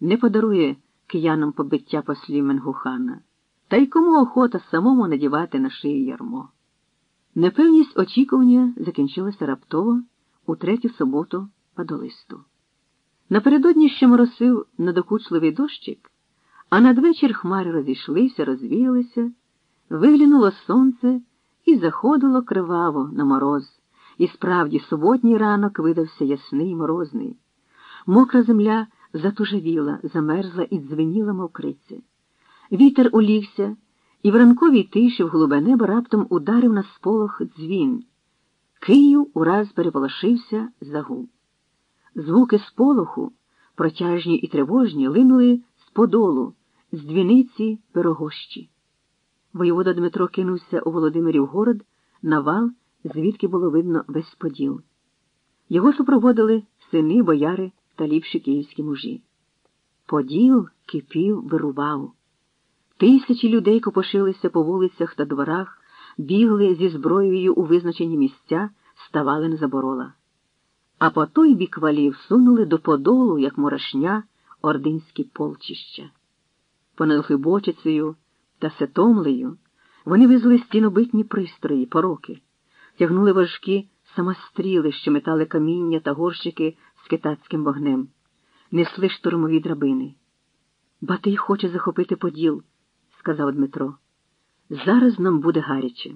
не подарує киянам побиття послів Менгухана, та й кому охота самому надівати на шию ярмо. Непевність очікування закінчилася раптово у третю суботу падолисту. Напередодні ще моросив надокучливий дощик, а надвечір хмари розійшлися, розвіялися, виглянуло сонце і заходило криваво на мороз, і справді суботній ранок видався ясний морозний. Мокра земля затужавіла, замерзла і дзвеніла мовкриця. Вітер улігся, і в ранковій тиші в голубе небо раптом ударив на сполох дзвін. Київ ураз переполошився загуб. Звуки сполоху, протяжні і тривожні, линули з подолу, з двіниці пирогощі. Воєвода Дмитро кинувся у Володимирів город на вал, звідки було видно весь поділ. Його супроводили сини, бояри та ліпші київські мужі. Поділ кипів, вирував. Тисячі людей копошилися по вулицях та дворах, бігли зі зброєю у визначені місця, ставали на заборола. А по той бік валів сунули до подолу, як мурашня, ординські полчища. Понад Глибочицею та Сетомлею вони везли стінобитні пристрої, пороки, тягнули важкі самостріли, що метали каміння та горщики з китацьким вогнем, несли штурмові драбини. Батий хоче захопити поділ, сказав Дмитро. Зараз нам буде гаряче.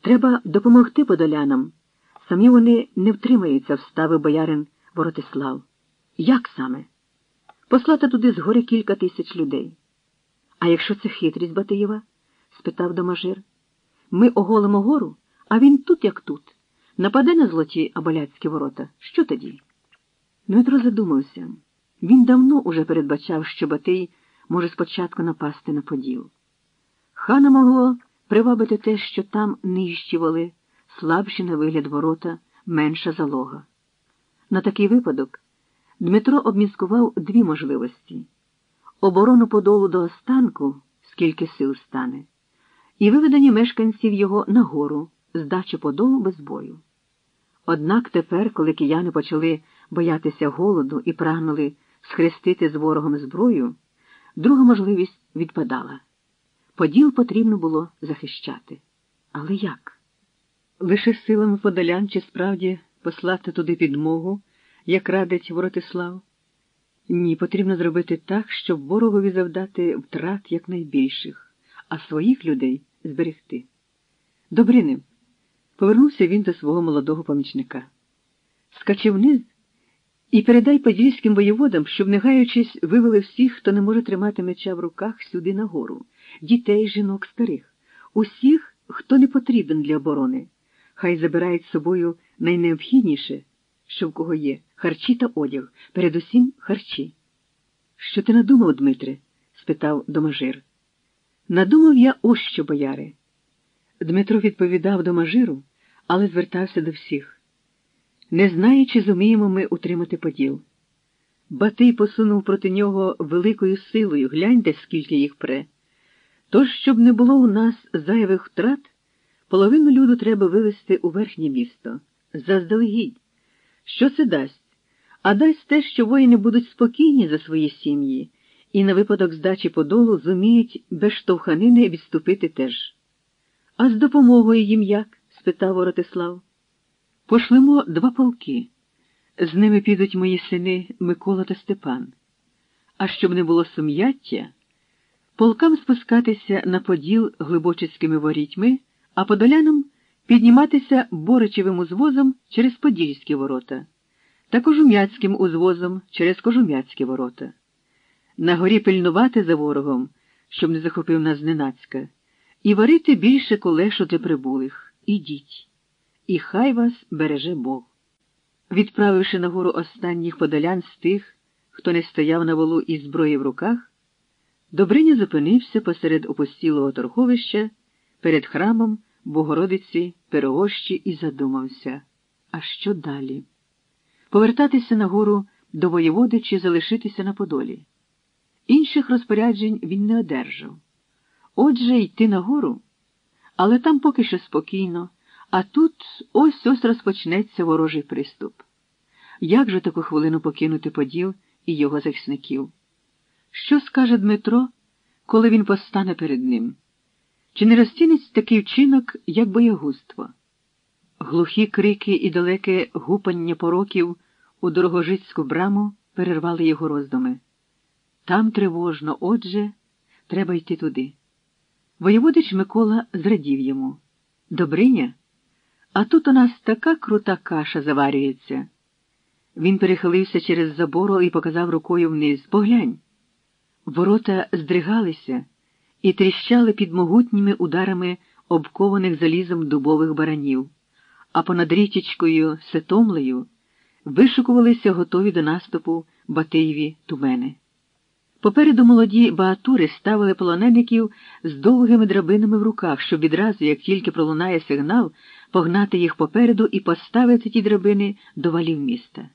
Треба допомогти подолянам. Самі вони не втримаються, вставив боярин Воротислав. Як саме? Послати туди згори кілька тисяч людей. А якщо це хитрість Батиєва? спитав домажир. Ми оголимо гору, а він тут, як тут. Нападе на злоті аболяцькі ворота. Що тоді? Дмитро задумався. Він давно уже передбачав, що Батий може спочатку напасти на поділ. Хана могло привабити те, що там нищівали, слабші на вигляд ворота, менша залога. На такий випадок Дмитро обміскував дві можливості оборону подолу до останку, скільки сил стане, і виведення мешканців його нагору, здачу подолу без бою. Однак тепер, коли кияни почали боятися голоду і прагнули схрестити з ворогом зброю, друга можливість відпадала. Поділ потрібно було захищати. Але як? Лише силами подолян чи справді послати туди підмогу, як радить Воротислав? Ні, потрібно зробити так, щоб ворогові завдати втрат якнайбільших, а своїх людей зберегти. Добрини, повернувся він до свого молодого помічника. Скачи вниз і передай подільським воєводам, щоб, не гаючись, вивели всіх, хто не може тримати меча в руках сюди нагору, дітей, жінок, старих, усіх, хто не потрібен для оборони. Хай забирають з собою найнеобхідніше, що в кого є, харчі та одяг, передусім харчі. Що ти надумав, Дмитре? спитав домажир. Надумав я ось що, бояри. Дмитро відповідав домажиру, але звертався до всіх. Не знаю, чи зуміємо ми утримати поділ. Батий посунув проти нього великою силою, гляньте, скільки їх пре. Тож, щоб не було у нас зайвих втрат, половину люду треба вивезти у верхнє місто. Заздалегідь. Що це дасть? А дасть те, що воїни будуть спокійні за свої сім'ї, і на випадок здачі подолу зуміють без штовханини відступити теж. А з допомогою їм як? спитав Воротислав. Пошлемо два полки. З ними підуть мої сини Микола та Степан. А щоб не було сум'яття, полкам спускатися на поділ глибочицькими ворітьми, а подолянам підніматися боричевим узвозом через Подільські ворота та кожум'яцьким узвозом через кожум'яцькі ворота. На горі пильнувати за ворогом, щоб не захопив нас зненацька, і варити більше колешу для прибулих. Ідіть, і хай вас береже Бог. Відправивши нагору останніх подолян з тих, хто не стояв на волу із зброї в руках, Добриня зупинився посеред опустілого торговища перед храмом Богородиці Пирогощі і задумався, а що далі? Повертатися нагору до воєводи чи залишитися на Подолі. Інших розпоряджень він не одержав. Отже, йти нагору, але там поки що спокійно, а тут ось ось розпочнеться ворожий приступ. Як же таку хвилину покинути Поділ і його захисників? Що скаже Дмитро, коли він постане перед ним? Чи не розцінить такий вчинок, як боягузтво? Глухі крики і далеке гупання пороків у дорогожицьку браму перервали його роздуми. Там тривожно, отже, треба йти туди. Воєводич Микола зрадів йому. Добриня? А тут у нас така крута каша заварюється. Він перехилився через забору і показав рукою вниз. Поглянь. Ворота здригалися і тріщали під могутніми ударами обкованих залізом дубових баранів, а понад річечкою Сетомлею вишукувалися готові до наступу Батиєві тумени. Попереду молоді баатури ставили полонеників з довгими драбинами в руках, щоб відразу, як тільки пролунає сигнал, погнати їх попереду і поставити ті драбини до валів міста.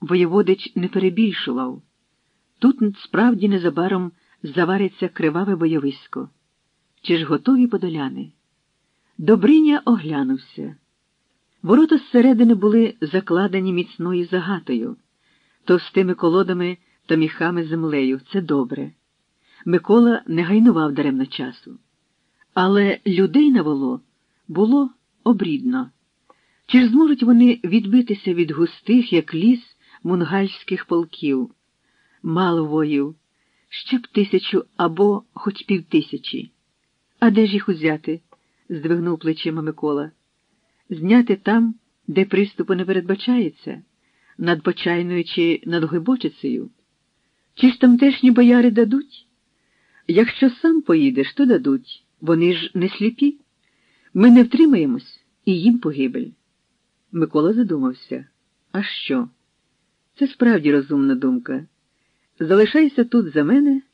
Воєводич не перебільшував. Тут справді незабаром завариться криваве бойовисько. Чи ж готові подоляни? Добриня оглянувся. Ворота зсередини були закладені міцною загатою, товстими колодами та міхами землею. Це добре. Микола не гайнував даремно часу. Але людей навело було обрідно. Чи зможуть вони відбитися від густих, як ліс, мунгальських полків? Мало воїв, ще б тисячу або хоч півтисячі. А де ж їх узяти? здвигнув плечима Микола. Зняти там, де приступу не передбачається, над Почайною чи над Глибочицею? Чи ж тамтешні бояри дадуть? Якщо сам поїдеш, то дадуть. Вони ж не сліпі. Ми не втримаємось, і їм погибель. Микола задумався. А що? Це справді розумна думка. Залишайся тут за мене.